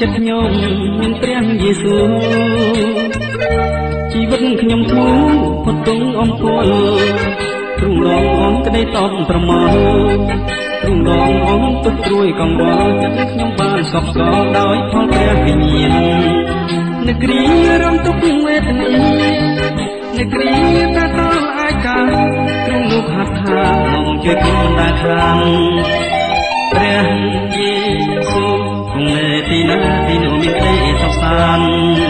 ចិត្តខ្ញុំមានព្រះយេស៊ូវជីវិតខ្ញុំធូរផុតទុំអំពើទ្រង់រងអងក្តីតបប្រមោទ្រង់រងអងទុកត្រួយកង្វល់ចិត្តខ្ញុំបានសពស្កល់ដោយផលព្រះវិញ្ញាណនគ្រីរំទុកវេទនានគ្រីតែតលអាចកាទ្រង់លោកហាត់ថាមកជួយខ្ញុំមិនដែលខាងព្រះយេស៊ូវគង់នៅទី ណាទីនោះមានក្តីសុខសាន្ត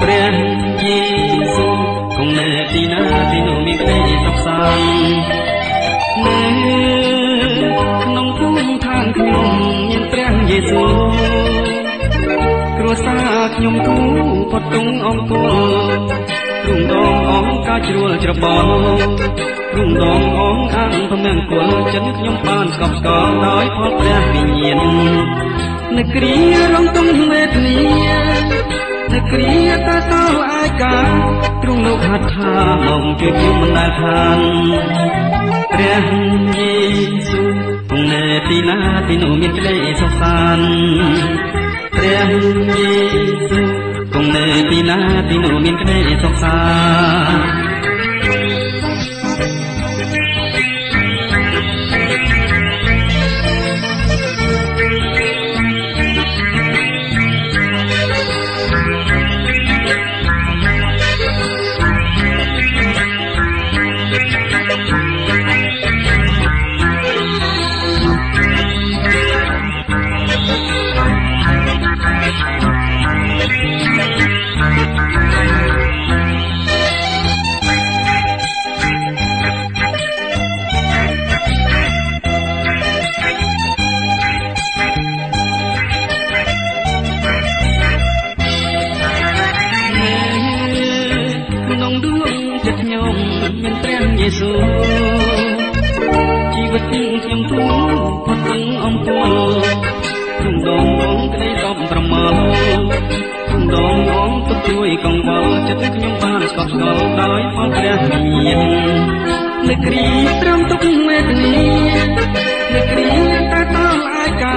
ព្រះយេស៊ូវគង់នៅទីណាទីនោះមានក្តីសុខសាន្តនៅក្នុងភូមិឋានខ្ញុំមានព្រះយេស៊ូវគ្រួសារខ្ញុំទូផុតទុំអង្គុលទ្រង់ដងអង្គការជ្រួលច្របល់ ទ្រង់ដងអង្គអានពមង្គលចិត្តខ្ញុំបានស្កប់ស្កល់ដោយផលព្រះវិញ្ញាណនគ្រារងទុំវេទនានគ្រាតាសោអាយកាទ្រង់លោកហាត់ថាមកជួយខ្ញុំមិនដែលខានព្រះយេស៊ូវគង់នៅទីណាទីនោះមានក្តីសុខសាន្តព្រះយេស៊ូវគង់នៅទីណាទីនោះមានក្តីសុខសាន្ត កជួយកង្វល់ចិត្តខ្ញុំបានស្កប់ស្កល់ដោយផលព្រះវិញ្ញាណនឹកគ្រីត្រឹមទុកវេទនានឹកគ្រីតែតលអាយកា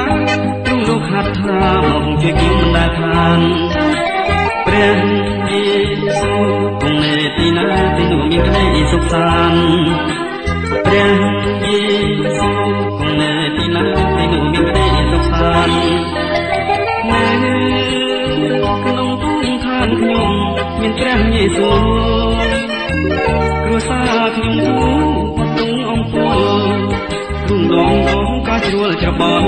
ទ្រង់លោកហាត់ថាមកជួយខ្ញុំមិនដែលខានព្រះយេស៊ូគង់នៅទីណាទីនោះមានក្តីសុខសាន្តព្រះយេស៊ូគ មានព្រះយេស៊ូគ្រួសារខ្ញុំទូពទុងអង្គពលទ្រង់ដងដងការជ្រួលច្របល់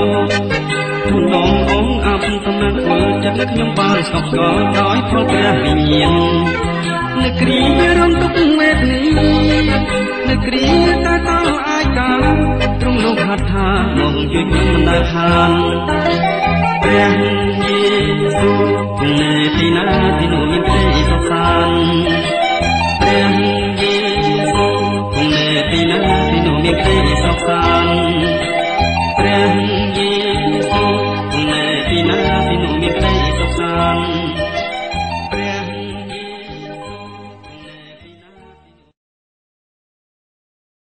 ទូលងអងអាប់តំណាក់ធ្វើចិត្តខ្ញុំបានស្កប់ស្កល់ដោយផលព្រះវិញ្ញាណនឹកគ្រារំទុកវេទនានឹកគ្រាតែតលអាចកាទ្រង់លោកហាត់ថាមកជួយខ្ញុំមិនដែលខានព្រះយេស៊ូវគង់នៅទីណាទីនោះមានក្តីសុខសាន្ត ព្រះយេស៊ូវគង់នៅទីណាទីនោះមានក្តីសុខសាន្តព្រះ